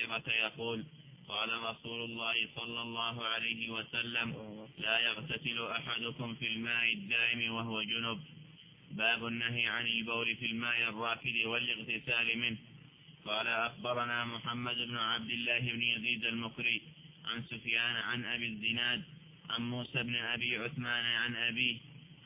يقول قال رسول الله صلى الله عليه وسلم لا يغتسل أحدكم في الماء الدائم وهو جنب. باب النهي عن البول في الماء الراكد والاغتسال منه. قال أخبرنا محمد بن عبد الله بن يزيد المقري عن سفيان عن أبي الزناد عن موسى بن أبي عثمان عن أبيه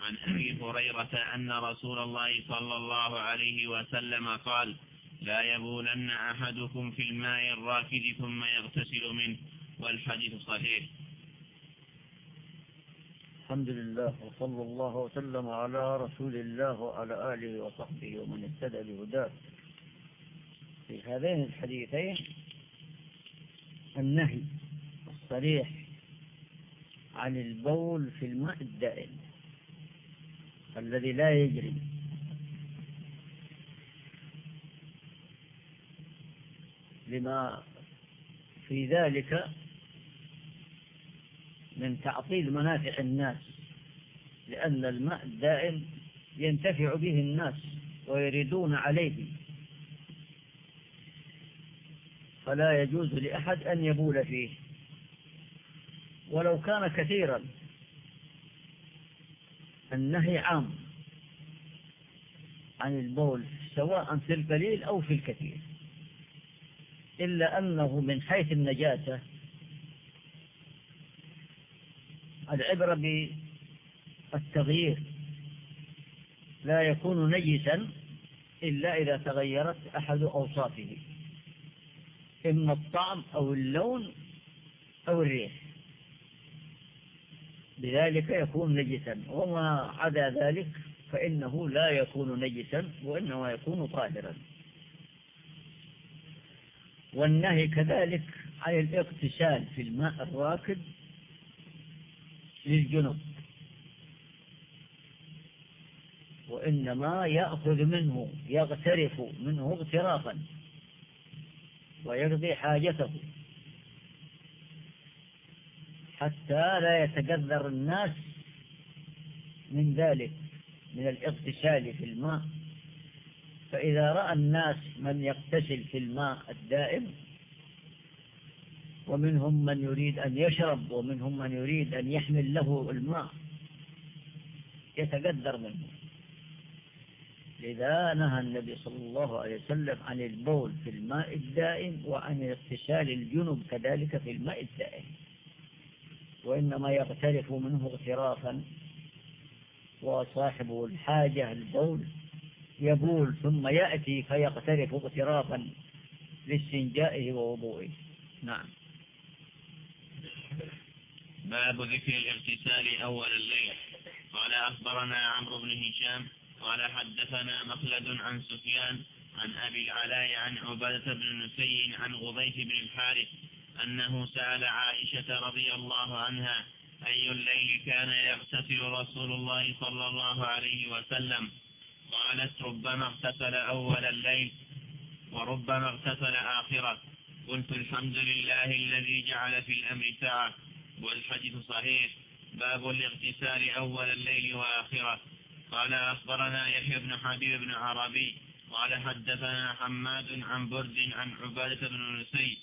عن أبي هريرة أن رسول الله صلى الله عليه وسلم قال لا يبولن أحدكم في الماء الراكد ثم يغتسل منه والحديث صحيح. الحمد لله وصلى الله وسلم على رسول الله وعلى آله وصحبه ومن اهتدى بهداه. في هذين الحديثين النهي الصريح عن البول في الماء الدائم الذي لا يجري لما في ذلك من تعطيل منافع الناس لأن الماء الدائم ينتفع به الناس ويريدون عليه. فلا يجوز لأحد أن يبول فيه. ولو كان كثيرا النهي عام عن البول سواء في القليل أو في الكثير. إلا أنه من حيث النجاسة العبرة بالتغيير لا يكون نجسا إلا إذا تغيرت أحد أوصافه إما الطعم أو اللون أو الريح. بذلك يكون نجسا. وما عدا ذلك فإنه لا يكون نجسا وإنما يكون طاهرا. والنهي كذلك عن الاغتسال في الماء الراكد للجنوب وإنما يأخذ منه يغترف منه اغترافا ويقضي حاجته. حتى لا يتقذر الناس من ذلك من الاغتسال في الماء. فإذا رأى الناس من يغتسل في الماء الدائم ومنهم من يريد أن يشرب ومنهم من يريد أن يحمل له الماء يتقدر منه. لذا نهى النبي صلى الله عليه وسلم عن البول في الماء الدائم وعن اغتسال الجنب كذلك في الماء الدائم. وإنما يغترف منه اغترافا وصاحب الحاجة البول يبول ثم يأتي فيغترف اغترافا لاستنجائه ووضوئه. نعم. باب ذكر الاغتسال أول الليل. قال أخبرنا عمرو بن هشام قال حدثنا مخلد عن سفيان عن أبي العلاء عن عبادة بن نسي عن غضيف بن الحارث أنه سأل عائشة رضي الله عنها أي الليل كان يغتسل رسول الله صلى الله عليه وسلم؟ قالت ربما اغتسل أول الليل وربما اغتسل آخرة. قلت الحمد لله الذي جعل في الأمر ساعة. والحديث صحيح. باب الاغتسال أول الليل وآخرة. قال أخبرنا يحيى بن حبيب بن عربي. قال حدثنا حماد عن برد عن عبادة بن نسي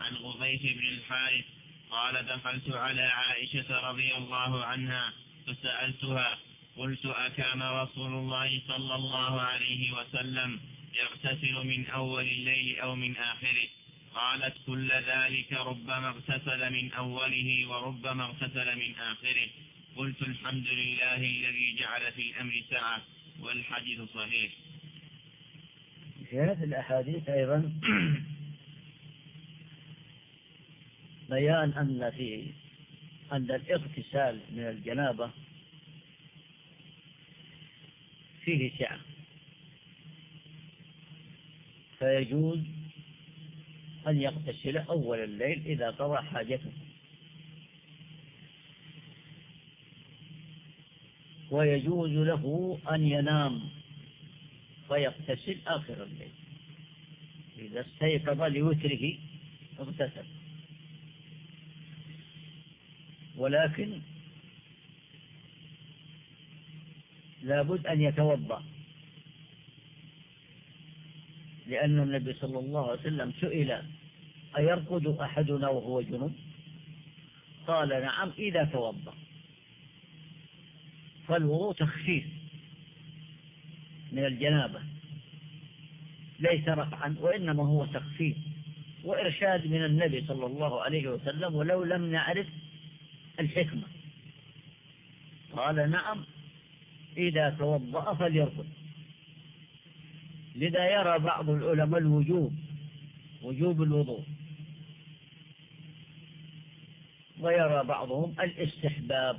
عن غضيف بن الحارث. قال دخلت على عائشة رضي الله عنها فسألتها قلت أكان رسول الله صلى الله عليه وسلم يغتسل من أول الليل أو من آخره. قالت كل ذلك ربما اغتسل من أوله وربما اغتسل من آخره. قلت الحمد لله الذي جعل في الأمر سعة والحديث صحيح. في الأحاديث أيضا بيان أن في أن الاغتسال من الجنابة فيه سعة فيجوز أن يغتسل أول الليل إذا قضى حاجته. ويجوز له أن ينام فيغتسل آخر الليل. إذا استيقظ لوتره اغتسل. ولكن لابد أن يتوضأ. لأن النبي صلى الله عليه وسلم سئل أيرقد أحدنا وهو جنب؟ قال نعم إذا توضأ. فالوضوء تخفيف من الجنابة ليس رفعا وإنما هو تخفيف وإرشاد من النبي صلى الله عليه وسلم ولو لم نعرف الحكمة. قال نعم إذا توضأ فليرقد لذا يرى بعض العلماء الوجوب وجوب الوضوء. ويرى بعضهم الاستحباب.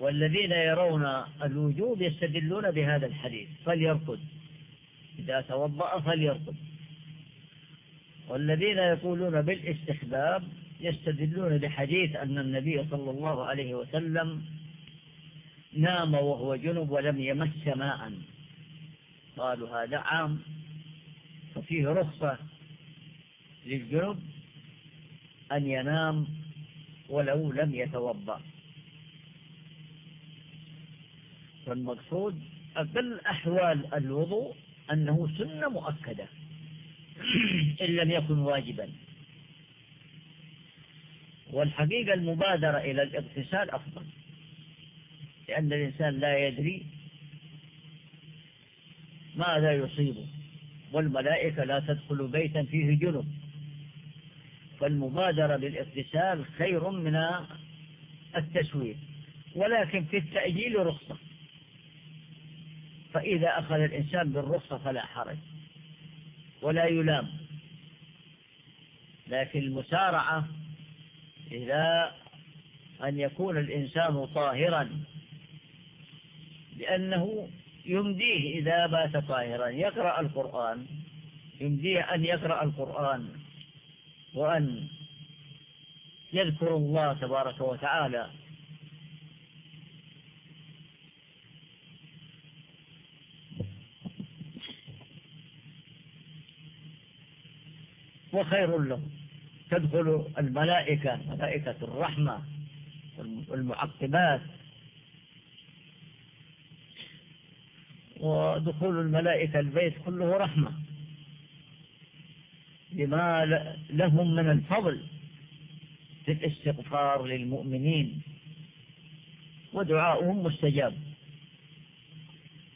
والذين يرون الوجوب يستدلون بهذا الحديث. فليرقد إذا توضأ فليرقد والذين يقولون بالاستحباب يستدلون بحديث أن النبي صلى الله عليه وسلم نام وهو جنب ولم يمس ماء. قالوا هذا عام ففيه رخصة للجنب أن ينام ولو لم يتوضأ. فالمقصود أقل أحوال الوضوء أنه سنة مؤكدة إن لم يكن واجبا. والحقيقة المبادرة إلى الاغتسال أفضل. لأن الإنسان لا يدري ماذا يصيبه والملائكة لا تدخل بيتا فيه جنب. فالمبادرة بالاغتسال خير من التسويف ولكن في التأجيل رخصة. فإذا أخذ الإنسان بالرخصة فلا حرج ولا يلام. لكن المسارعة إلى أن يكون الإنسان طاهرا لأنه يمديه إذا بات طاهرا. يقرأ القرآن. يمديه أن يقرأ القرآن وأن يذكر الله تبارك وتعالى. وخير له. تدخل الملائكة ملائكة الرحمة والمعقبات. ودخول الملائكة البيت كله رحمة. لما لهم من الفضل في الاستغفار للمؤمنين. ودعاؤهم مستجاب.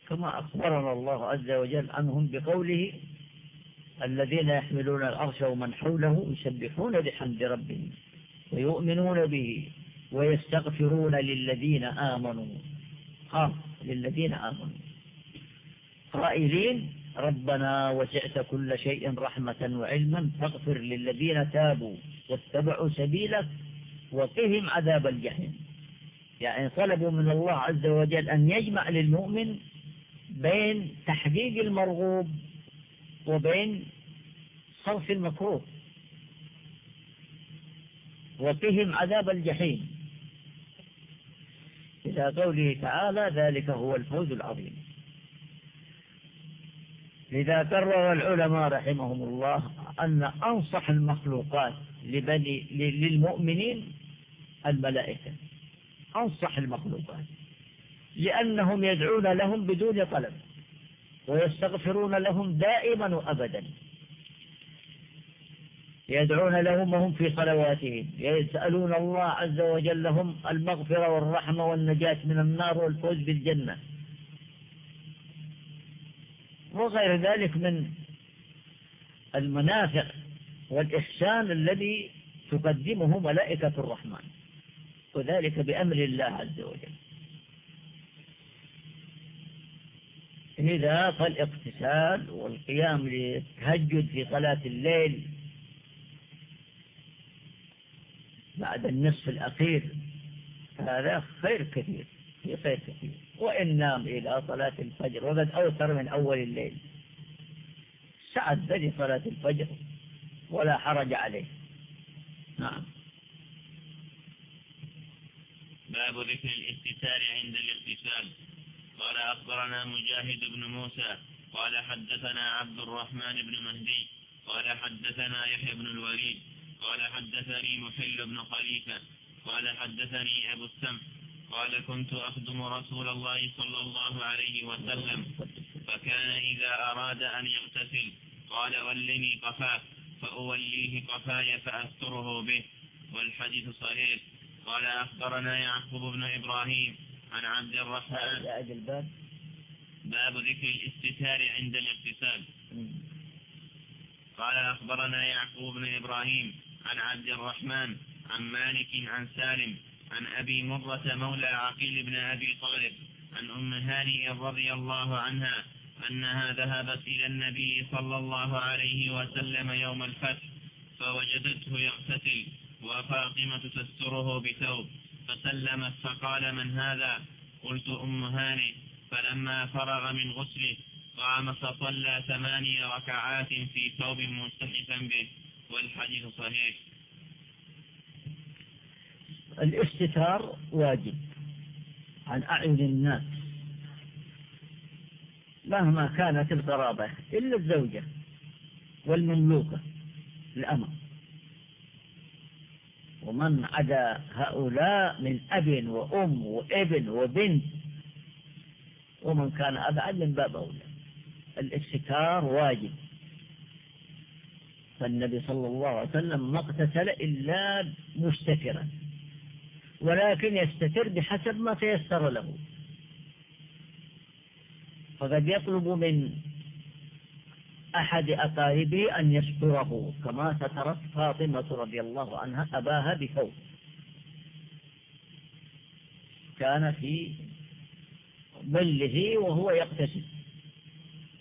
كما أخبرنا الله عز وجل عنهم بقوله الذين يحملون العرش ومن حوله يسبحون بحمد ربهم ويؤمنون به ويستغفرون للذين آمنوا. خاص للذين آمنوا. قائلين ربنا وسعت كل شيء رحمة وعلما فاغفر للذين تابوا واتبعوا سبيلك وقهم عذاب الجحيم. يعني طلبوا من الله عز وجل أن يجمع للمؤمن بين تحقيق المرغوب وبين صرف المكروه وقهم عذاب الجحيم. إلى قوله تعالى ذلك هو الفوز العظيم. لذا كرر العلماء رحمهم الله أن أنصح المخلوقات لبني للمؤمنين الملائكة. أنصح المخلوقات. لأنهم يدعون لهم بدون طلب ويستغفرون لهم دائما وأبدا. يدعون لهم وهم في صلواتهم. يسألون الله عز وجل لهم المغفرة والرحمة والنجاة من النار والفوز بالجنة. وغير ذلك من المنافع والإحسان الذي تقدمه ملائكة الرحمن. وذلك بأمر الله عز وجل. إذا فالاغتسال والقيام للتهجد في صلاة الليل بعد النصف الأخير هذا خير كثير. في وإن نام إلى صلاة الفجر وقد أوتر من أول الليل. سعد لصلاة الفجر ولا حرج عليه. نعم. باب ذكر الاغتسال عند الاغتسال. قال أخبرنا مجاهد بن موسى. قال حدثنا عبد الرحمن بن مهدي. قال حدثنا يحيى بن الوليد. قال حدثني محل بن خليفة. قال حدثني أبو السمح قال كنت أخدم رسول الله صلى الله عليه وسلم فكان إذا أراد أن يغتسل قال ولني قفاه فأوليه قفاي فأستره به والحديث صحيح. قال أخبرنا يعقوب بن إبراهيم عن عبد الرحمن. الباب. باب ذكر الاستتار عند الاغتسال. قال أخبرنا يعقوب بن إبراهيم عن عبد الرحمن عن مالك عن سالم عن أبي مرة مولى عقيل بن أبي طالب عن أم هانئ رضي الله عنها أنها ذهبت إلى النبي صلى الله عليه وسلم يوم الفتح فوجدته يغتسل وفاطمة تستره بثوب فسلمت فقال من هذا؟ قلت أم هانئ فلما فرغ من غسله قام فصلى ثماني ركعات في ثوب مستحفا به والحديث صحيح. الاستتار واجب عن أعين الناس. مهما كانت القرابة إلا الزوجة والمملوكة الأمر. ومن عدا هؤلاء من أب وأم وابن وبنت ومن كان أبعد من باب أولى. الاستتار واجب. فالنبي صلى الله عليه وسلم ما اقتتل إلا مستترا. ولكن يستتر بحسب ما تيسر له. فقد يطلب من أحد أقاربه أن يستره كما سترت فاطمة رضي الله عنها أباها بثوب. كان في ظله وهو يقتسم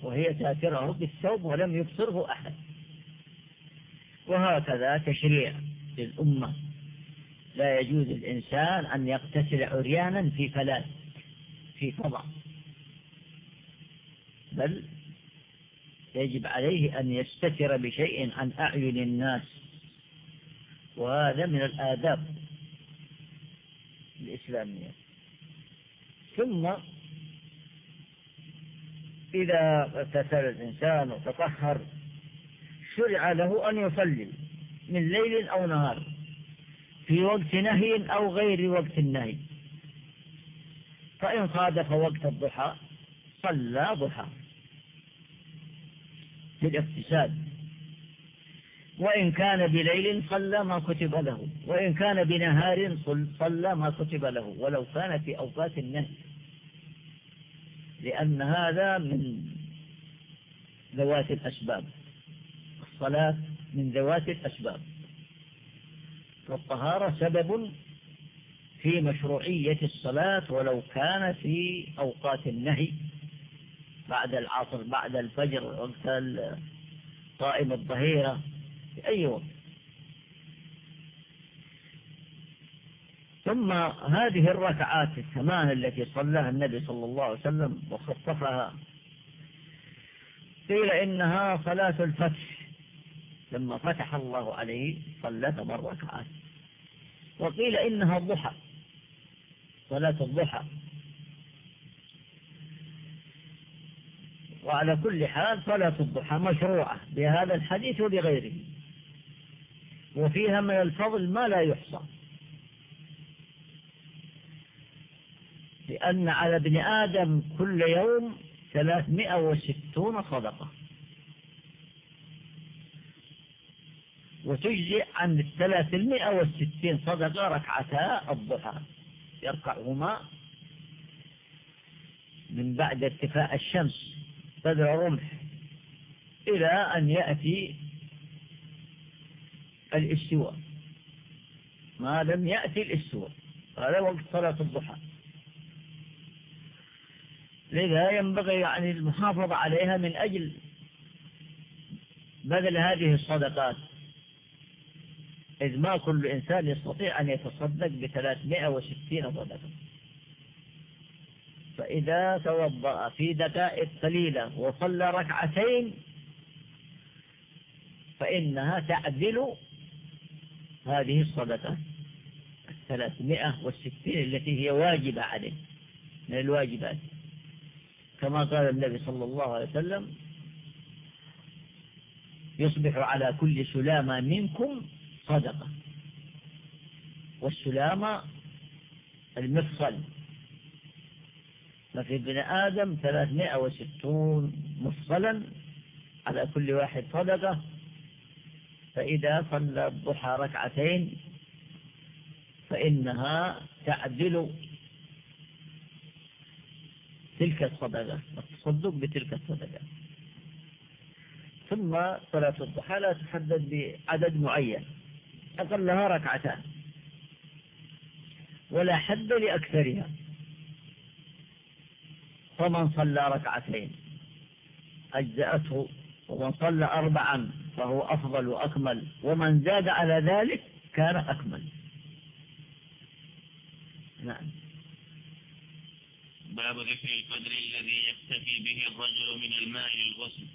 وهي تاتره بالثوب ولم يبصره أحد. وهكذا تشريع للأمة. لا يجوز الإنسان أن يقتسل عريانا في فلاة في فضع بل يجب عليه أن يستتر بشيء عن أعين الناس وهذا من الآداب الإسلامية. ثم إذا اغتسل الإنسان وتطهر شرع له أن يصلي من ليل أو نهار. في وقت نهي أو غير وقت النهي. فإن صادف وقت الضحى صلى ضحى. الاغتسال وإن كان بليل صلى ما كتب له. وإن كان بنهار صلى ما كتب له. ولو كان في أوقات النهي. لأن هذا من ذوات الأسباب. الصلاة من ذوات الأسباب. والطهارة سبب في مشروعية الصلاة ولو كان في أوقات النهي بعد العصر بعد الفجر وقت قائم الظهيرة في أي وقت. ثم هذه الركعات الثمان التي صلاها النبي صلى الله عليه وسلم وخصفها قيل إنها صلاة الفتح. لما فتح الله عليه صلى ثمان ركعات. وقيل إنها الضحى صلاة الضحى. وعلى كل حال صلاة الضحى مشروعة بهذا الحديث وبغيره. وفيها من الفضل ما لا يحصى. لأن على ابن آدم كل يوم ثلاثمائة وستون صدقة. وتجزئ عن الثلاثمائة والستين صدقة ركعتا الضحى. يركعهما من بعد ارتفاع الشمس بدر رمح إلى أن يأتي الاستواء. ما لم يأتي الاستواء هذا وقت صلاة الضحى. لذا ينبغي يعني المحافظة عليها من أجل بذل هذه الصدقات. إذ ما كل إنسان يستطيع أن يتصدق بثلاثمائة وستين صدقة فإذا توضأ في دقائق قليلة وصلى ركعتين فإنها تعدل هذه الصدقة الثلاثمائة والستين التي هي واجبة عليه من الواجبات. كما قال النبي صلى الله عليه وسلم يصبح على كل سلامة منكم صدقة. والسلامة المفصل ففي ابن آدم ثلاثمائة وستون مفصلا على كل واحد صدقة. فإذا صلى الضحى ركعتين فإنها تعدل تلك الصدقة التصدق بتلك الصدقة. ثم صلاة الضحى لا تحدد بعدد معين. أقلها ركعتان. ولا حد لأكثرها. فمن صلى ركعتين. أجزأته ومن صلى أربعا فهو أفضل وأكمل. ومن زاد على ذلك كان أكمل. نعم. باب ذكر القدر الذي يكتفي به الرجل من الماء للغسل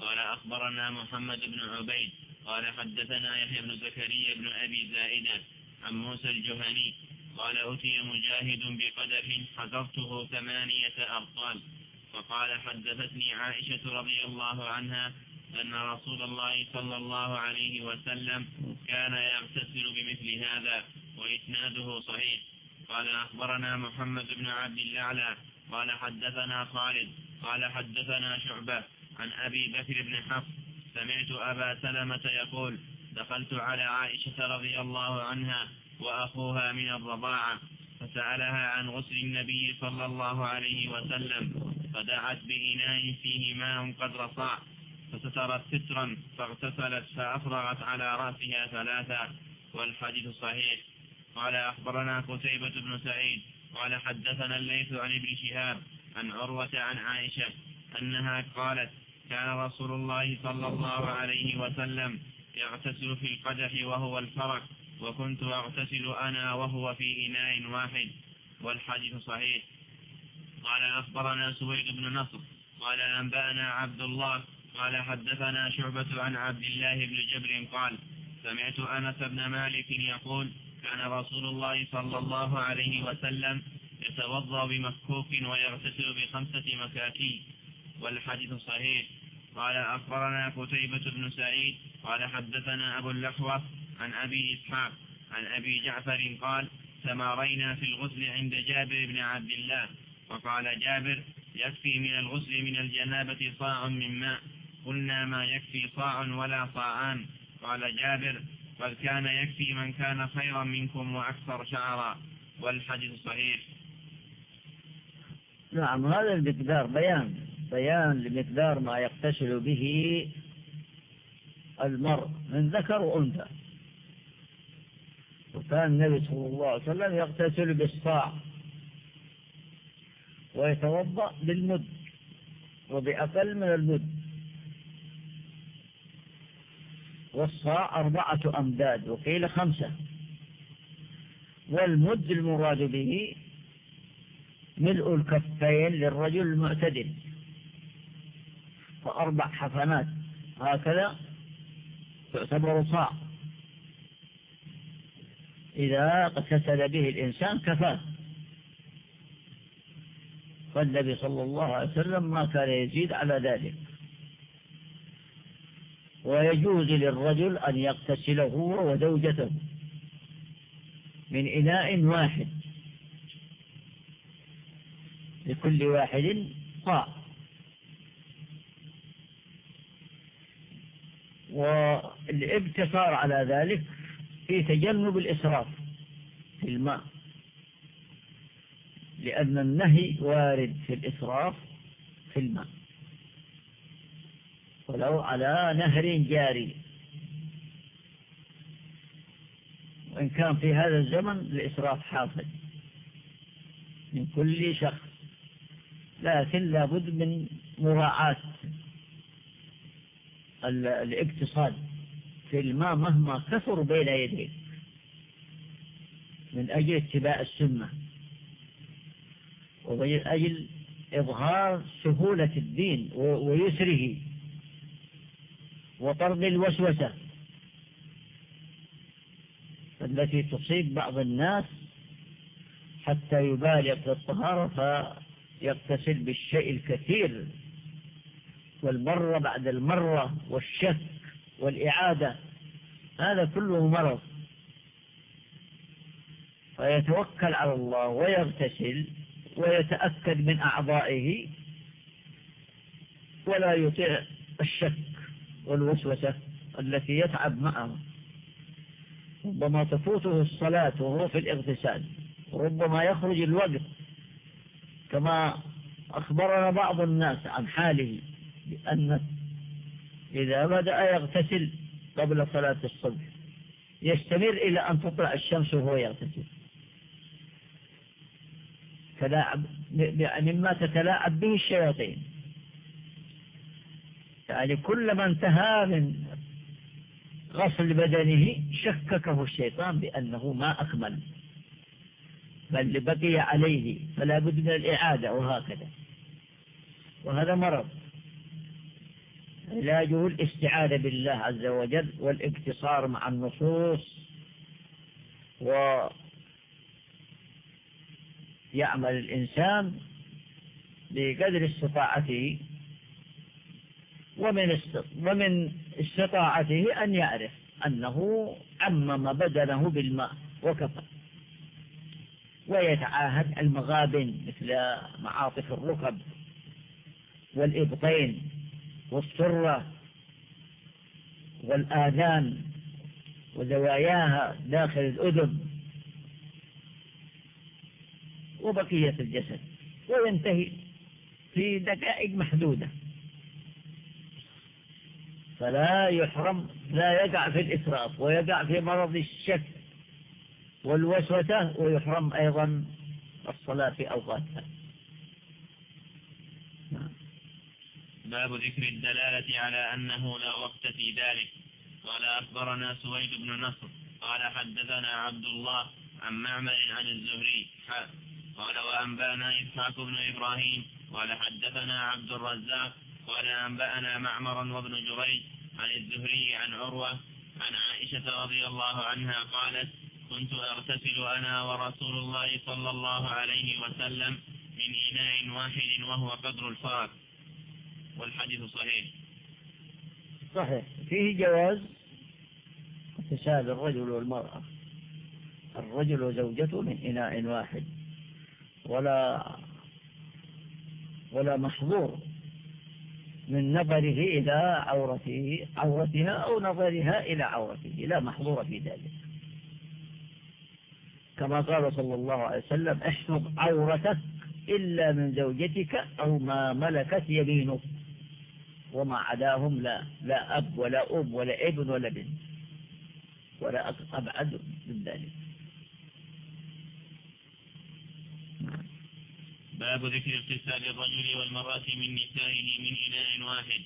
قال أخبرنا محمد بن عبيد قال حدثنا يحيى بن زكريا بن أبي زائدة عن موسى الجهني قال أتي مجاهد بقدح حذرته ثمانية أبطال. فقال حدثتني عائشة رضي الله عنها أن رسول الله صلى الله عليه وسلم كان يغتسل بمثل هذا وإسناده صحيح. قال أخبرنا محمد بن عبد الأعلى قال حدثنا خالد قال حدثنا شعبة عن أبي بكر بن حفص سمعت أبا سلمة يقول دخلت على عائشة رضي الله عنها وأخوها من الرضاعة فسألها عن غسل النبي صلى الله عليه وسلم فدعت بإناء فيه ماء قدر صاع فسترت سترا فاغتسلت فأفرغت على رأسها ثلاثا والحديث صحيح. قال أخبرنا قتيبة بن سعيد قال حدثنا الليث عن ابن شهاب عن عروة عن عائشة أنها قالت كان رسول الله صلى الله عليه وسلم يغتسل في القدح وهو الفرق وكنت أغتسل أنا وهو في إناء واحد. والحديث صحيح. قال أخبرنا سويد بن نصر. قال أنبأنا عبد الله. قال حدثنا شعبة عن عبد الله بن جبر قال سمعت أنس بن مالك يقول كان رسول الله صلى الله عليه وسلم يتوضأ بمكوك ويغتسل بخمسة مكاكين والحديث صحيح. قال أخبرنا قتيبة بن سعيد قال حدثنا أبو اللحوة عن أبي إسحاق عن أبي جعفر قال تمارينا في الغسل عند جابر بن عبد الله. وقال جابر يكفي من الغسل من الجنابة صاع من ماء. قلنا ما يكفي صاع ولا صاعان. قال جابر بل كان يكفي من كان خيرا منكم وأكثر شعرا. والحديث صحيح. نعم هذا المقدار بيان. بيان لمقدار ما يغتسل به المرء من ذكر وأنثى. وكان النبي صلى الله عليه وسلم يغتسل بالصاع ويتوضأ بالمد وبأقل من المد. والصاع أربعة أمداد وقيل خمسة. والمد المراد به ملء الكفين للرجل المعتدل. فأربع حفنات هكذا تعتبر صاع. إذا اغتسل به الإنسان كفاه. فالنبي صلى الله عليه وسلم ما كان يزيد على ذلك. ويجوز للرجل أن يغتسل هو وزوجته من إناء واحد. لكل واحد قاع والابتكار على ذلك في تجنب الإسراف في الماء. لأن النهي وارد في الإسراف في الماء. ولو على نهر جاري. وإن كان في هذا الزمن الإسراف حاصل من كل شخص. لكن لابد من مراعاة الاقتصاد في الماء مهما كثر بين يديه من أجل اتباع السنة ومن أجل إظهار سهولة الدين ويسره وطرد الوسوسة التي تصيب بعض الناس حتى يبالغ في الطهارة فيغتسل بالشيء الكثير والمرة بعد المرة والشك والإعادة هذا كله مرض. فيتوكل على الله ويغتسل ويتأكد من أعضائه ولا يطيع الشك والوسوسة التي يتعب معها ربما تفوته الصلاة وهو في الاغتسال ربما يخرج الوقت كما أخبرنا بعض الناس عن حاله. بأن إذا بدأ يغتسل قبل صلاة الصبح يستمر إلى أن تطلع الشمس وهو يغتسل. تلاعب مما تتلاعب به الشياطين. يعني كلما انتهى من غسل بدنه شككه الشيطان بأنه ما أكمل. بل بقي عليه فلا بد من الإعادة وهكذا. وهذا مرض. علاجه الاستعاذة بالله عز وجل والاقتصار مع النصوص ويعمل الإنسان بقدر استطاعته ومن ومن استطاعته أن يعرف أنه عمم بدنه بالماء وكفى ويتعاهد المغابن مثل معاطف الركب والإبطين والسرة والآذان وزواياها داخل الأذن وبقية الجسد وينتهي في دقائق محدودة. فلا يحرم لا يقع في الإسراف ويقع في مرض الشك والوسوسة ويحرم أيضا الصلاة في أوقاتها. باب ذكر الدلالة على أنه لا وقت في ذلك. قال أخبرنا سويد بن نصر قال حدثنا عبد الله عن معمر عن الزهري قال وأنبأنا إسحاق بن إبراهيم قال حدثنا عبد الرزاق قال أنبأنا معمر وابن جريج عن الزهري عن عروة عن عائشة رضي الله عنها قالت كنت أغتسل أنا ورسول الله صلى الله عليه وسلم من إناء واحد وهو قدر الفرق والحديث صحيح. صحيح. فيه جواز اغتسال الرجل والمرأة. الرجل وزوجته من إناء واحد. ولا ولا محظور من نظره إلى عورته عورتها أو نظرها إلى عورته. لا محظور في ذلك. كما قال صلى الله عليه وسلم احفظ عورتك إلا من زوجتك أو ما ملكت يمينك. وما عداهم لا لا أب ولا أم ولا ابن ولا بنت. ولا أبعد من ذلك. باب ذكر اغتسال الرجل والمرأة من نسائه من إناء واحد.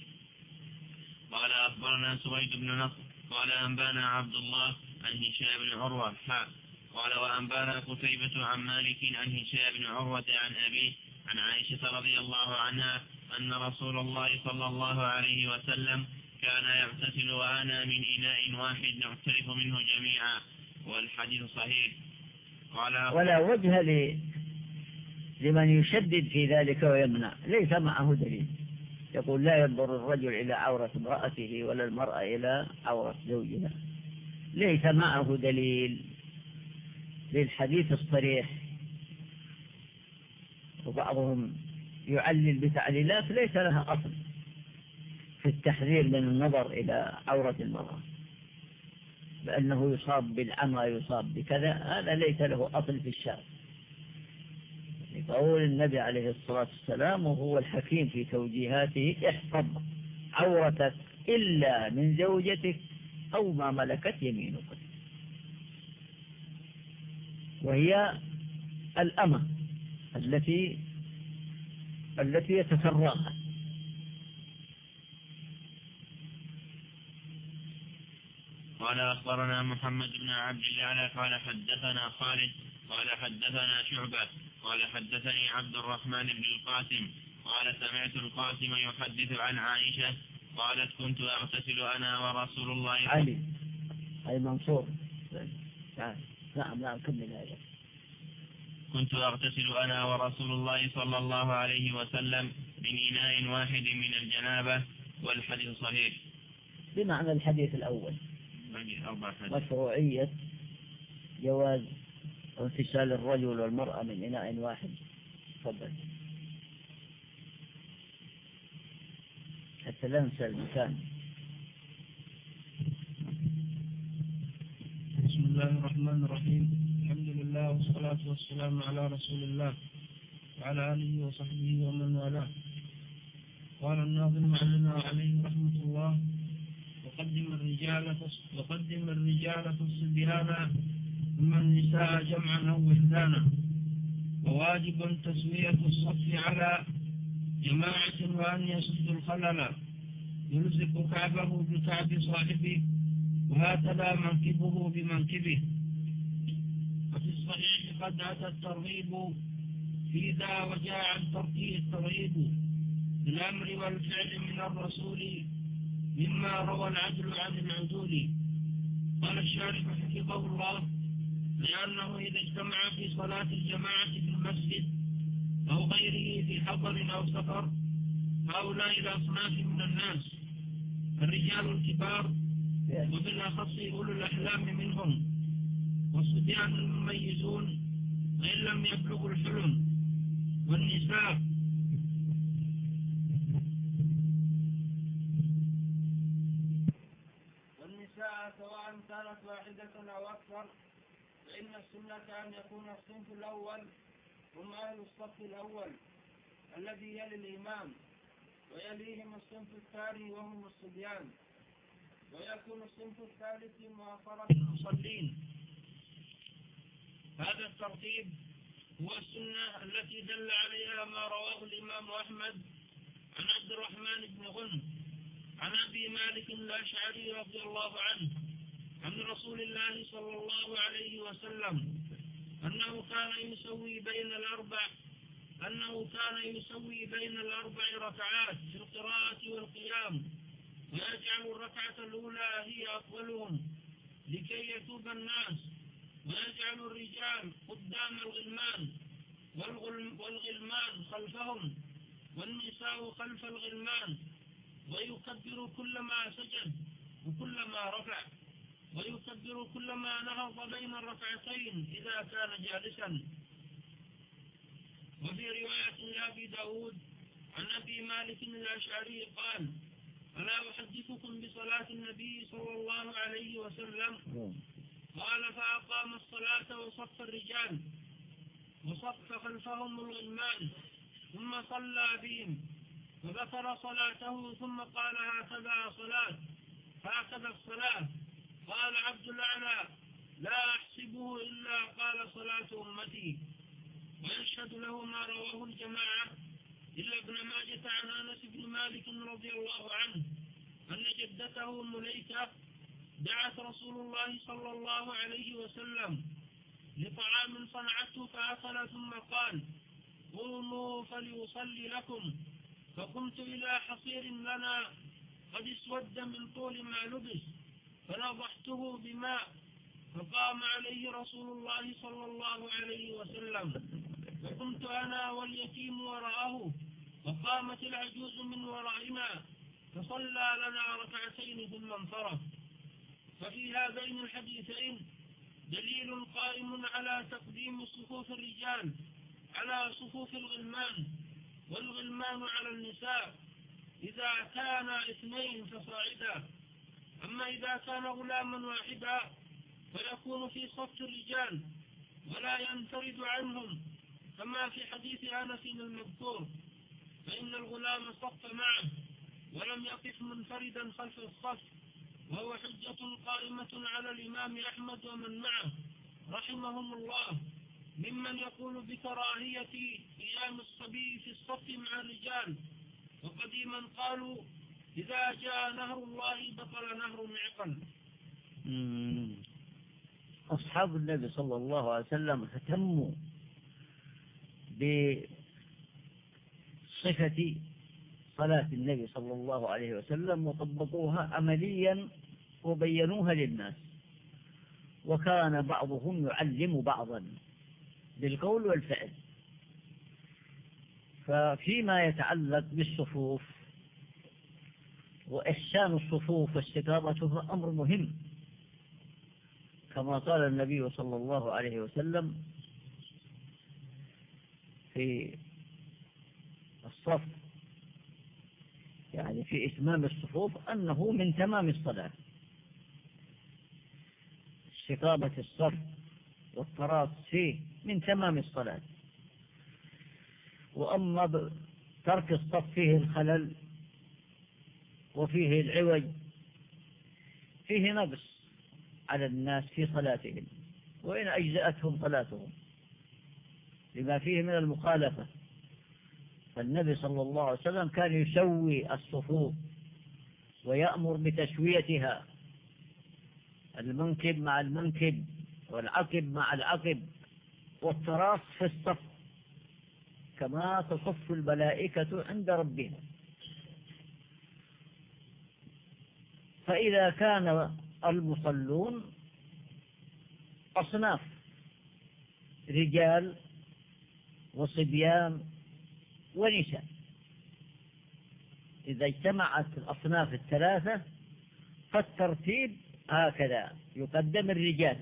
قال أخبرنا سويد بن نصر قال أنبانا عبد الله عن هشام بن عروة حاء قال وأنبانا قتيبة عن مالك عن هشام بن عروة عن أبيه عن عائشة رضي الله عنها أن رسول الله صلى الله عليه وسلم كان يغتسل وأنا من إناء واحد نعترف منه جميعا. والحديث صحيح. قال ولا وجه لمن يشدد في ذلك ويمنع. ليس معه دليل. يقول لا ينظر الرجل إلى عورة امرأته ولا المرأة إلى عورة زوجها. ليس معه دليل للحديث الصريح. وبعضهم يعلل بتعليلات ليس لها أصل في التحذير من النظر إلى عورة المرأة. بأنه يصاب بالعمى يصاب بكذا هذا ليس له أصل في الشرع. قول النبي عليه الصلاة والسلام وهو الحكيم في توجيهاته احفظ عورتك إلا من زوجتك أو ما ملكت يمينك. وهي الأمة التي التي يتسرها قال أخبرنا محمد بن عبد الله قال حدثنا خالد قال حدثنا شعبة قال حدثني عبد الرحمن بن القاسم قال سمعت القاسم يحدث عن عائشة قالت كنت أغتسل أنا ورسول الله. علي. أي منصور. نعم نعم كمل هذا كنت أغتسل أنا ورسول الله صلى الله عليه وسلم من إناء واحد من الجنابة والحديث صحيح. بمعنى الحديث الأول. مشروعية جواز وانفصال الرجل والمرأة من إناء واحد. تفضل. حتى لا ننسى المكان. بسم الله الرحمن الرحيم. الحمد لله والصلاة والسلام على رسول الله وعلى آله وصحبه ومن والاه قال الناظم علينا عليه رحمة الله وقدم الرجال وقدم الرجال فالصبيان ثم النساء جمعا أو وحدانا وواجب تسوية الصف على جماعة وأن يسد الخلل يلزق كعبه بكعب صاحبه وهكذا منكبه بمنكبه وفي الصحيح قد أتى الترغيب في ذا وجاء عن الترغيب بالأمر والفعل من الرسول مما روى العدل عن العدول. قال الشارح حفظه الله لأنه إذا اجتمع في صلاة الجماعة في المسجد أو غيره في حضر أو سفر هؤلاء الأصناف من الناس الرجال الكبار وبالأخص أولو الأحلام منهم. والصبيان المميزون وإن لم يبلغوا الحلم والنساء. والنساء سواء كانت واحدة أو أكثر فإن السنة أن يكون الصنف الأول هم أهل الصف الأول الذي يلي الإمام ويليهم الصنف الثاني وهم الصبيان. ويكون الصنف الثالث مؤخرة المصلين. هذا الترتيب هو السنة التي دل عليها ما رواه الإمام أحمد عن عبد الرحمن بن غن عن أبي مالك الأشعري رضي الله عنه عن رسول الله صلى الله عليه وسلم أنه كان يسوي بين الأربع أنه كان يسوي بين الأربع ركعات في القراءة والقيام ويجعل الركعة الأولى هي أطولهم لكي يتوب الناس ويجعل الرجال قدام الغلمان والغلمان خلفهم والنساء خلف الغلمان ويكبر كلما سجد وكلما رفع ويكبر كلما نهض بين الركعتين إذا كان جالسا. وفي رواية لأبي داود عن أبي مالك الأشعري قال ألا أحدثكم بصلاة النبي صلى الله عليه وسلم؟ قال فأقام الصلاة وصف الرجال. وصف خلفهم الغلمان ثم صلى بهم. وذكر صلاته ثم قال هكذا صلاة. هكذا الصلاة. قال عبد الأعلى لا أحسبه إلا قال صلاة أمتي. ويشهد له ما رواه الجماعة. إلا ابن ماجة عن أنس بن مالك رضي الله عنه أن جدته مليكة دعت رسول الله صلى الله عليه وسلم لطعام صنعته فأكل ثم قال قوموا فليصلي لكم. فقمت إلى حصير لنا قد اسود من طول ما لبس فنضحته بماء فقام عليه رسول الله صلى الله عليه وسلم. فقمت أنا واليتيم وراءه فقامت العجوز من ورائنا فصلى لنا ركعتين ثم انصرف. ففي هذين الحديثين دليل قائم على تقديم صفوف الرجال على صفوف الغلمان والغلمان على النساء. إذا كان اثنين فصاعدا. أما إذا كان غلاما واحدا فيكون في صف الرجال ولا ينفرد عنهم كما في حديث أنس المذكور. فإن الغلام صف معه ولم يقف منفردا خلف الصف. وهو حجة قائمة على الإمام أحمد ومن معه رحمهم الله ممن يقول بكراهية قيام الصبي في الصف مع الرجال. وقديما قالوا إذا جاء نهر الله بطل نهر معقل. أصحاب النبي صلى الله عليه وسلم اهتموا بصفة صلاة النبي صلى الله عليه وسلم وطبقوها عمليا وبينوها للناس. وكان بعضهم يعلم بعضا بالقول والفعل. ففيما يتعلق بالصفوف وإحسان الصفوف واستقامتها أمر مهم. كما قال النبي صلى الله عليه وسلم في الصف يعني. في إتمام الصفوف أنه من تمام الصلاة. استقامة الصف والتراص فيه من تمام الصلاة. وأما ترك الصف فيه الخلل وفيه العوج فيه نقص على الناس في صلاتهم وإن أجزأتهم صلاتهم لما فيه من المخالفة. فالنبي صلى الله عليه وسلم كان يسوي الصفوف ويأمر بتسويتها. المنكب مع المنكب والعقب مع العقب والتراص في الصف كما تصف الملائكة عند ربها فإذا كان المصلون أصناف رجال وصبيان ونساء. إذا اجتمعت الأصناف الثلاثة فالترتيب هكذا يقدم الرجال.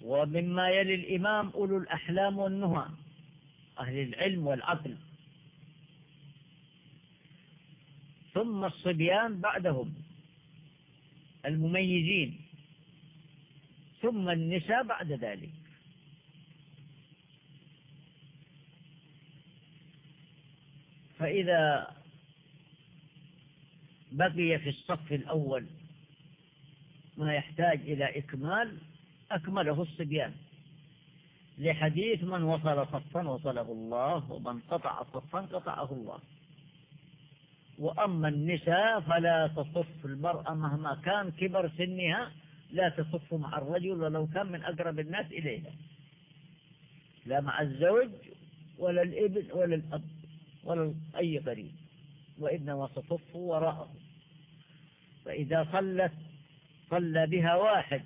ومما يلي الإمام أولو الأحلام والنهى أهل العلم والعقل. ثم الصبيان بعدهم المميزين. ثم النساء بعد ذلك. فإذا بقي في الصف الأول ما يحتاج إلى إكمال أكمله الصبيان. لحديث من وصل صفا وصله الله ومن قطع صفا قطعه الله. وأما النساء فلا تصف المرأة مهما كان كبر سنها لا تصف مع الرجل ولو كان من أقرب الناس إليها. لا مع الزوج ولا الإبن ولا الأب. ولا أي قريب وإنما تصف وراءه. فإذا صلت صلى بها واحد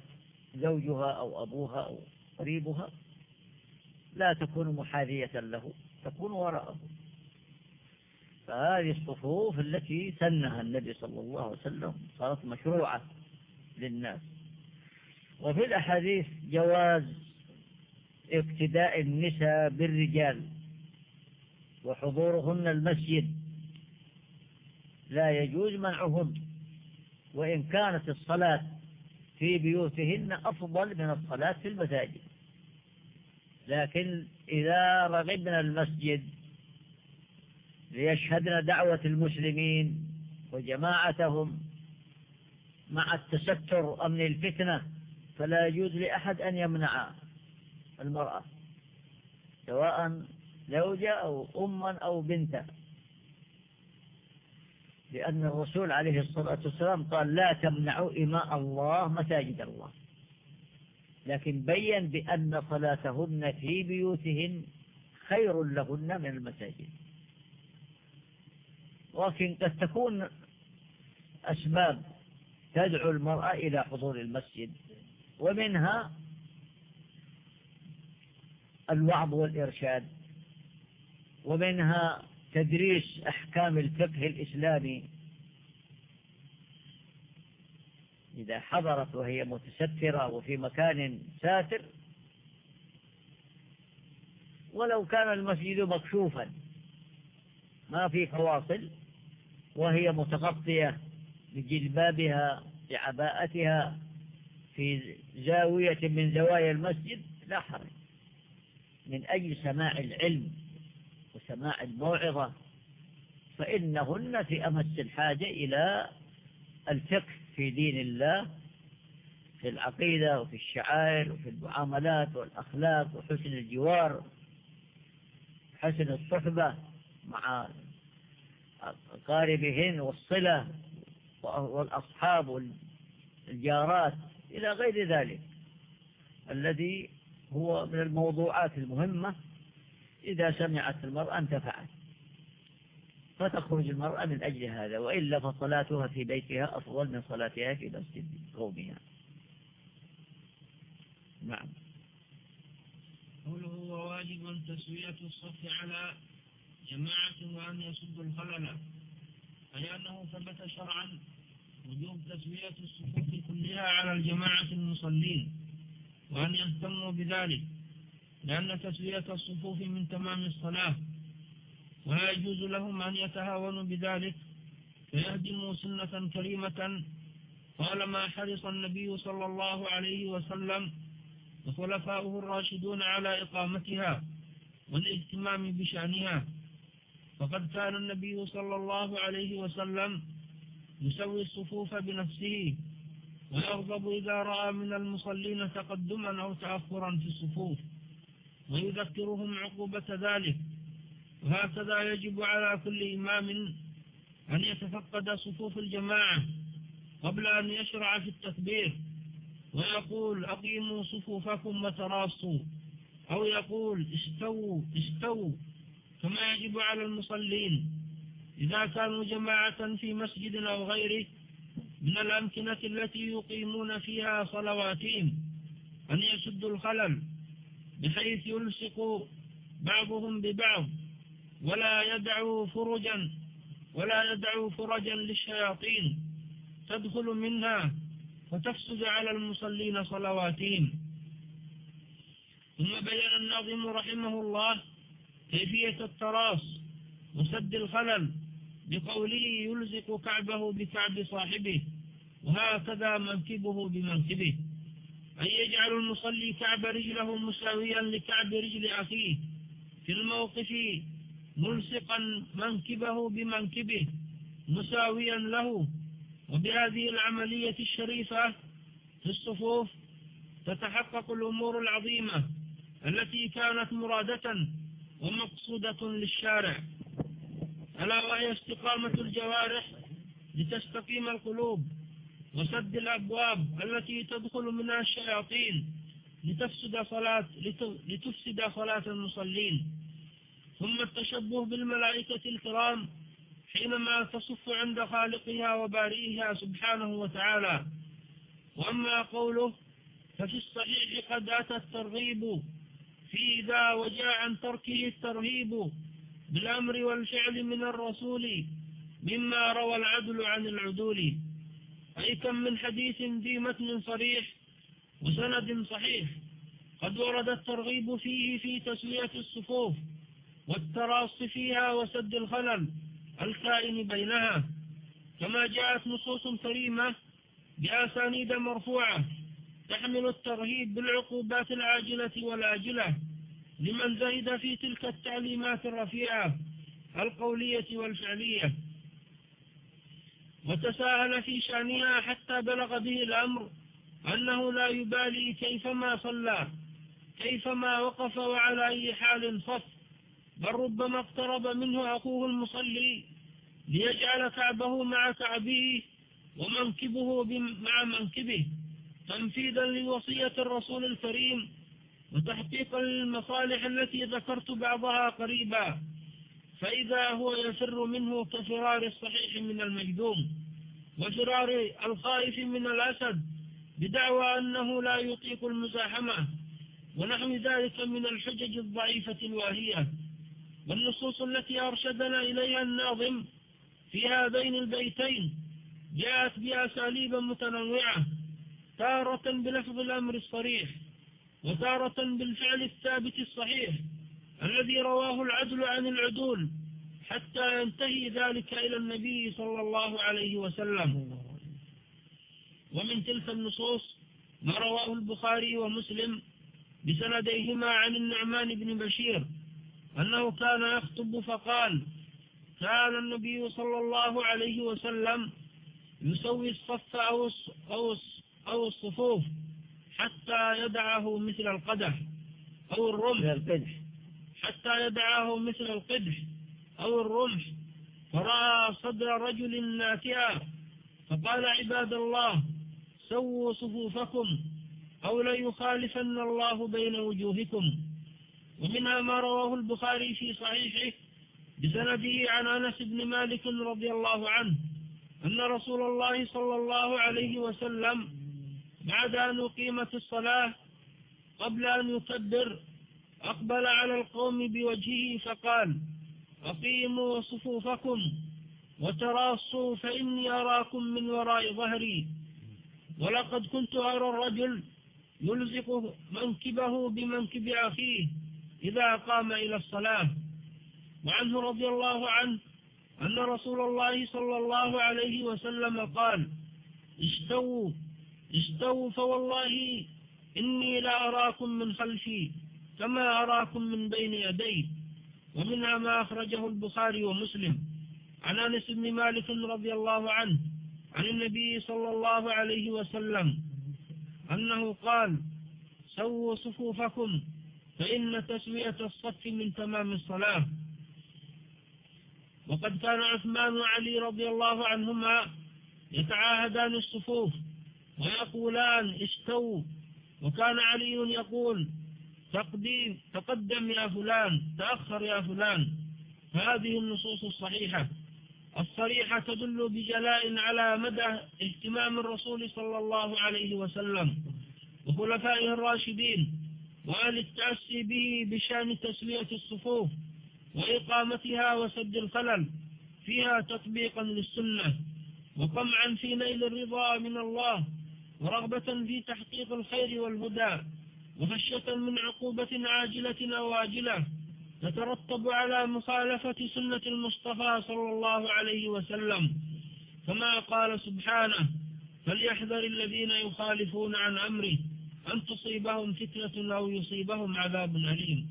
زوجها أو أبوها أو قريبها لا تكون محاذية له تكون وراءه. فهذه الصفوف التي سنها النبي صلى الله عليه وسلم صارت مشروعة للناس. وفي الأحاديث جواز اقتداء النساء بالرجال. وحضورهن المسجد. لا يجوز منعهن وإن كانت الصلاة في بيوتهن أفضل من الصلاة في المساجد. لكن إذا رغبنا المسجد ليشهدن دعوة المسلمين وجماعتهم مع التستر أمن الفتنة فلا يجوز لأحد أن يمنع المرأة سواء زوجة أو أما أو بنتا لأن الرسول عليه الصلاة والسلام قال لا تمنعوا إماء الله مساجد الله. لكن بين بأن صلاتهن في بيوتهن خير لهن من المساجد. ولكن قد تكون أسباب تدعو المرأة إلى حضور المسجد ومنها الوعظ والإرشاد. ومنها تدريس أحكام الفقه الإسلامي. إذا حضرت وهي متسترة وفي مكان ساتر ولو كان المسجد مكشوفا ما في فواصل وهي متغطية بجلبابها بعباءتها في زاوية من زوايا المسجد لا حرج. من أجل سماع العلم. وسماع الموعظة فإنهن في أمس الحاجة إلى الفقه في دين الله في العقيدة وفي الشعائر وفي المعاملات والأخلاق وحسن الجوار حسن الصحبة مع أقاربهن والصلة والأصحاب والجارات إلى غير ذلك. الذي هو من الموضوعات المهمة إذا سمعت المرأة انتفعت فتخرج المرأة من أجل هذا وإلا فصلاتها في بيتها أفضل من صلاتها في مسجد قومها. نعم. قوله وواجب تسوية الصف على جماعة وأن يسد الخلل أي أنه ثبت شرعا وجوب تسوية الصفوف كلها على الجماعة المصلين وأن يهتموا بذلك. لأن تسوية الصفوف من تمام الصلاة ولا يجوز لهم أن يتهاونوا بذلك فيهدموا سنة كريمة. طالما حرص النبي صلى الله عليه وسلم وخلفاؤه الراشدون على إقامتها والاهتمام بشأنها. فقد كان النبي صلى الله عليه وسلم يسوي الصفوف بنفسه ويغضب إذا رأى من المصلين تقدما أو تأخرا في الصفوف. ويذكرهم عقوبة ذلك. وهكذا يجب على كل إمام أن يتفقد صفوف الجماعة قبل أن يشرع في التكبير ويقول أقيموا صفوفكم وتراصوا أو يقول استووا استووا كما يجب على المصلين. إذا كانوا جماعة في مسجد أو غيره من الأمكنة التي يقيمون فيها صلواتهم أن يسدوا الخلل. بحيث يلصق بعضهم ببعض ولا يدعوا فرجا ولا يدعوا فرجا للشياطين. تدخل منها وتفسد على المصلين صلواتهم. ثم بين الناظم رحمه الله كيفية التراص وسد الخلل بقوله يلزق كعبه بكعب صاحبه وهكذا منكبه بمنكبه. أن يجعل المصلي كعب رجله مساويا لكعب رجل أخيه في الموقف ملصقا منكبه بمنكبه مساويا له. وبهذه العملية الشريفة في الصفوف تتحقق الأمور العظيمة التي كانت مرادة ومقصودة للشارع. ألا وهي استقامة الجوارح لتستقيم القلوب. وسد الأبواب التي تدخل منها الشياطين لتفسد صلاة لتفسد صلاة المصلين. ثم التشبه بالملائكة الكرام حينما تصف عند خالقها وبارئها سبحانه وتعالى. وأما قوله ففي الصحيح قد أتى الترغيب في ذا وجاء عن تركه الترهيب بالأمر والفعل من الرسول مما روى العدل عن العدول. أي كم من حديث ذي متن صريح وسند صحيح. قد ورد الترغيب فيه في تسوية الصفوف والتراص فيها وسد الخلل الكائن بينها. كما جاءت نصوص كريمة بأسانيد مرفوعة تحمل الترهيب بالعقوبات العاجلة والآجلة. لمن زهد في تلك التعليمات الرفيعة القولية والفعلية. وتساهل في شأنها حتى بلغ به الأمر أنه لا يبالي كيفما صلى كيفما وقف وعلى أي حال صف بل ربما اقترب منه أخوه المصلي ليجعل كعبه مع كعبه ومنكبه مع منكبه تنفيذا لوصية الرسول الكريم وتحقيقا للمصالح التي ذكرت بعضها قريبا. فإذا هو يفر منه كفرار الصحيح من المجذوم وفرار الخائف من الأسد بدعوى أنه لا يطيق المزاحمة ونحو ذلك من الحجج الضعيفة الواهية. والنصوص التي أرشدنا إليها الناظم في هذين البيتين جاءت بأساليب متنوعة تارة بلفظ الأمر الصريح وتارة بالفعل الثابت الصحيح. الذي رواه العدل عن العدول حتى ينتهي ذلك إلى النبي صلى الله عليه وسلم. ومن تلك النصوص ما رواه البخاري ومسلم بسنديهما عن النعمان بن بشير أنه كان يخطب فقال كان النبي صلى الله عليه وسلم يسوي الصف أو أو الصفوف حتى يدعه مثل القدح أو الرمح. حتى يدعه مثل القدح أو الرمح فرأى صدر رجل ناتئا فقال عباد الله سووا صفوفكم أو ليخالفن الله بين وجوهكم. ومنها ما رواه البخاري في صحيحه بسنده عن أنس بن مالك رضي الله عنه أن رسول الله صلى الله عليه وسلم بعد أن أقيمت الصلاة قبل أن يكبر أقبل على القوم بوجهه فقال أقيموا صفوفكم وتراصوا فإني أراكم من وراء ظهري. ولقد كنت أرى الرجل يلزق منكبه بمنكب أخيه إذا قام إلى الصلاة. وعنه رضي الله عنه أن رسول الله صلى الله عليه وسلم قال استووا استووا فوالله إني لا أراكم من خلفي. كما أراكم من بين يدي ومنها ما أخرجه البخاري ومسلم. عن أنس بن مالك رضي الله عنه عن النبي صلى الله عليه وسلم أنه قال سووا صفوفكم فإن تسوية الصف من تمام الصلاة. وقد كان عثمان وعلي رضي الله عنهما يتعاهدان الصفوف ويقولان استووا. وكان علي يقول تقديم تقدم يا فلان تأخر يا فلان. فهذه النصوص الصحيحة. الصريحة تدل بجلاء على مدى اهتمام الرسول صلى الله عليه وسلم وخلفائه الراشدين وأهل التأسي به بشأن تسوية الصفوف وإقامتها وسد الخلل. فيها تطبيقا للسنة وطمعا في نيل الرضا من الله ورغبة في تحقيق الخير والهدى. وخشية من عقوبة عاجلة أو آجلة تترتب على مخالفة سنة المصطفى صلى الله عليه وسلم. كما قال سبحانه فليحذر الذين يخالفون عن أمره أن تصيبهم فتنة أو يصيبهم عذاب أليم.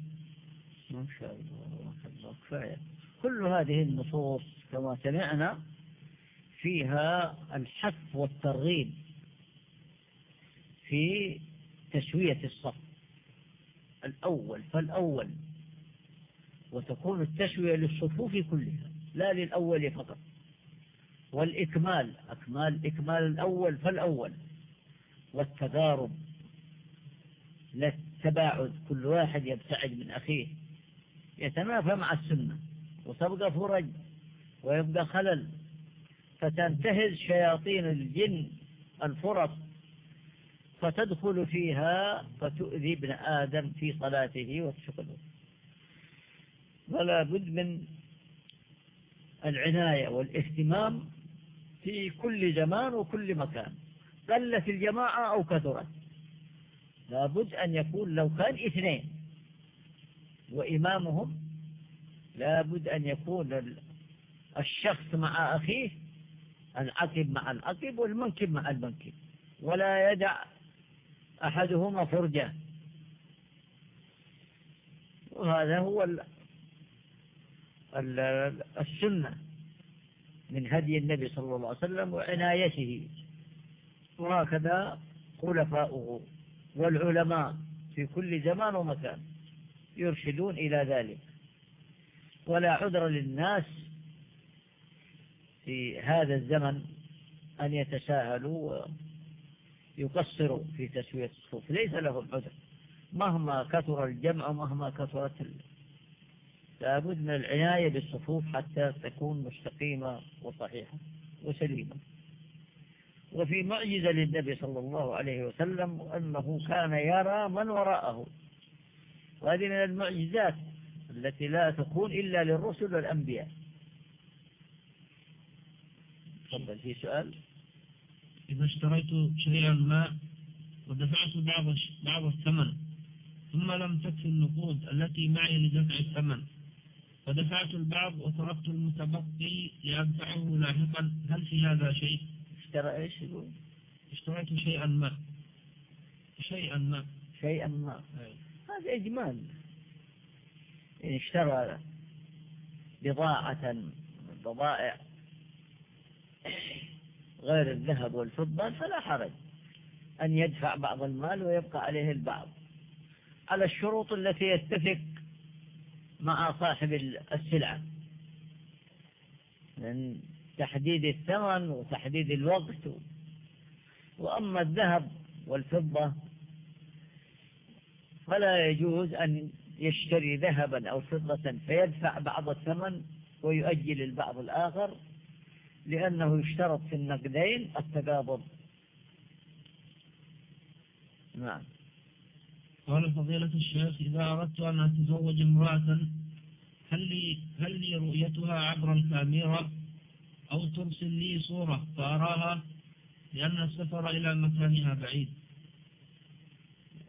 ما شاء الله كفاية. كل هذه النصوص كما سمعنا فيها الحث والترغيب في تسوية الصف. الأول فالأول. وتكون التسوية للصفوف كلها لا للأول فقط. والإكمال أكمال إكمال الأول فالأول. والتقارب لا التباعد كل واحد يبتعد من أخيه. يتنافى مع السنة. وتبقى فرج ويبقى خلل. فتنتهز شياطين الجن الفرص فتدخل فيها فتؤذي ابن آدم في صلاته وتشغله ولا بد من العناية والاهتمام في كل زمان وكل مكان. قلت الجماعة أو كثرت. لابد أن يكون لو كان اثنين وإمامهم لابد أن يكون الشخص مع أخيه العقب مع العقب والمنكب مع المنكب. ولا يدع أحدهما فرجة. وهذا هو السنة من هدي النبي صلى الله عليه وسلم وعنايته. وهكذا خلفاؤه والعلماء في كل زمان ومكان يرشدون إلى ذلك. ولا عذر للناس في هذا الزمن أن يتساهلوا ويقصروا في تسوية الصفوف ليس لهم عذر مهما كثر الجمع مهما كثرت لابد من العناية بالصفوف حتى تكون مستقيمة وصحيحة وسليمة. وفي معجزة للنبي صلى الله عليه وسلم أنه كان يرى من وراءه. وهذه من المعجزات التي لا تكون إلا للرسل والأنبياء. تفضل في سؤال. إذا اشتريت شيئا ما ودفعت بعض بعض الثمن ثم لم تكفي النقود التي معي لدفع الثمن. فدفعت البعض وتركت المتبقي لأدفعه لاحقا. هل في هذا شيء؟ اشترى إيش يقول؟ اشتريت شيئا ما. شيئا ما. شيئا ما. هذا إجمال. إن اشترى بضاعة بضائع غير الذهب والفضة فلا حرج أن يدفع بعض المال ويبقى عليه البعض. على الشروط التي يتفق مع صاحب السلعة. من تحديد الثمن وتحديد الوقت. وأما الذهب والفضة فلا يجوز أن يشتري ذهبا أو فضة فيدفع بعض الثمن ويؤجل البعض الآخر. لأنه يشترط في النقدين التقابض. نعم. قال فضيلة الشيخ إذا أردت أن أتزوج امرأة هل لي, هل لي رؤيتها عبر الكاميرا أو ترسل لي صورة فأراها لأن السفر إلى مكانها بعيد؟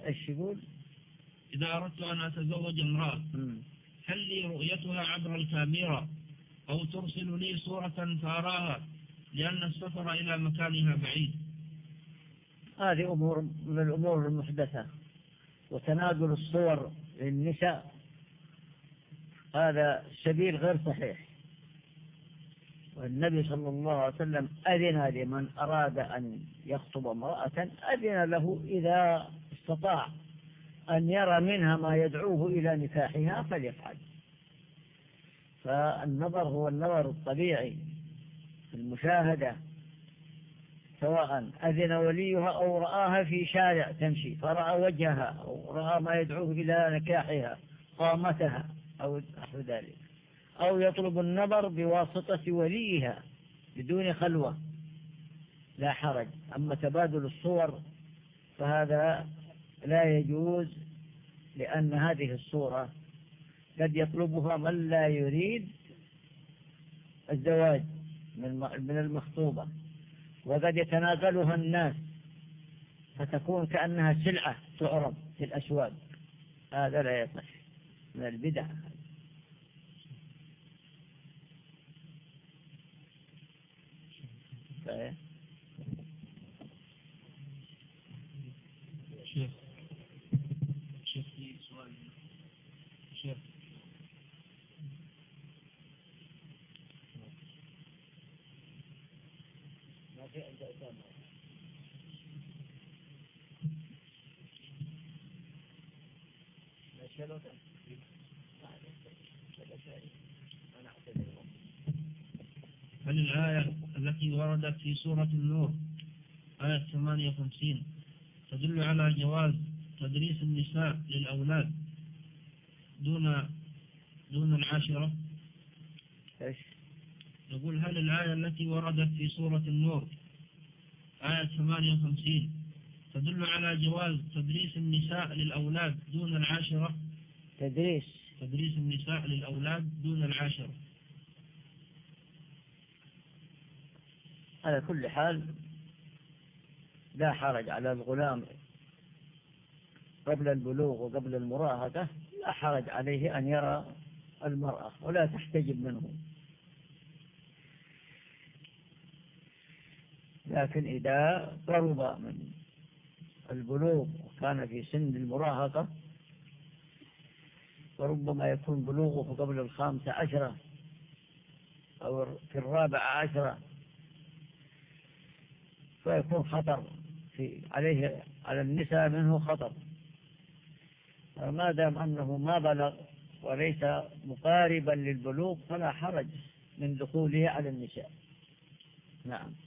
إيش يقول؟ إذا أردت أن أتزوج امرأة هل لي رؤيتها عبر الكاميرا أو ترسل لي صورة فأراها لأن السفر إلى مكانها بعيد. هذه أمور من الأمور المحدثة. وتناقل الصور للنساء. هذا سبيل غير صحيح. والنبي صلى الله عليه وسلم أذن لمن أراد أن يخطب امرأة أذن له إذا استطاع أن يرى منها ما يدعوه إلى نكاحها فليفعل. فالنظر هو النظر الطبيعي في المشاهدة سواء أذن وليها أو رآها في شارع تمشي فرأى وجهها أو رأى ما يدعوه إلى نكاحها قامتها أو نحو ذلك. أو يطلب النظر بواسطة وليها بدون خلوة. لا حرج. أما تبادل الصور فهذا لا يجوز لأن هذه الصورة قد يطلبها من لا يريد الزواج من المخطوبة وقد يتناقلها الناس فتكون كأنها سلعة تعرض في الأسواق. هذا لا يصح من البدع. شيخ شيخ سؤال شيخ شلوة هل الآية التي وردت في سورة النور آية 58 تدل على جواز تدريس النساء للأولاد دون دون العاشرة؟ إيش؟ يقول هل الآية التي وردت في سورة النور آية 58 تدل على جواز تدريس النساء للأولاد دون العاشرة. تدريس. تدريس النساء للأولاد دون العاشرة. على كل حال لا حرج على الغلام قبل البلوغ وقبل المراهقة لا حرج عليه أن يرى المرأة ولا تحتجب منه. لكن إذا قرب من البلوغ وكان في سن المراهقة. وربما يكون بلوغه قبل الخامسة عشرة أو في الرابعة عشرة. فيكون خطر في عليه على النساء منه خطر. ما دام أنه ما بلغ وليس مقاربا للبلوغ فلا حرج من دخوله على النساء. نعم.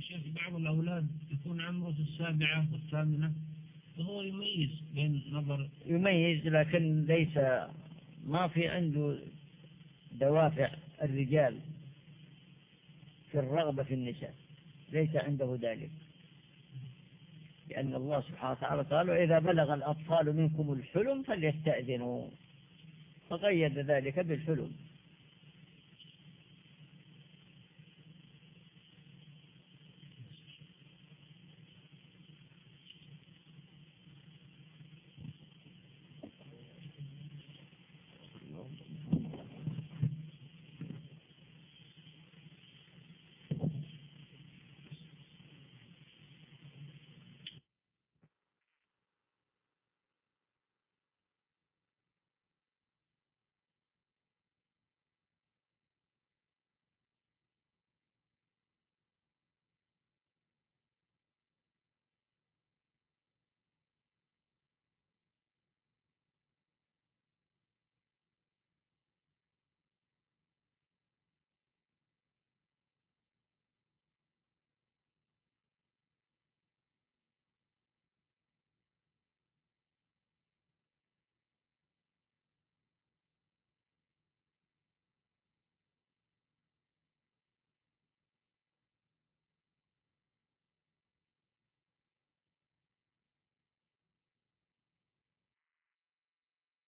شيخ بعض الأولاد يكون عمره في السابعة والثامنة وهو يميز بين نظر يميز لكن ليس ما في عنده دوافع الرجال في الرغبة في النساء ليس عنده ذلك. لأن الله سبحانه وتعالى قال وإذا بلغ الأطفال منكم الحلم فليستأذنوا. فقيد ذلك بالحلم.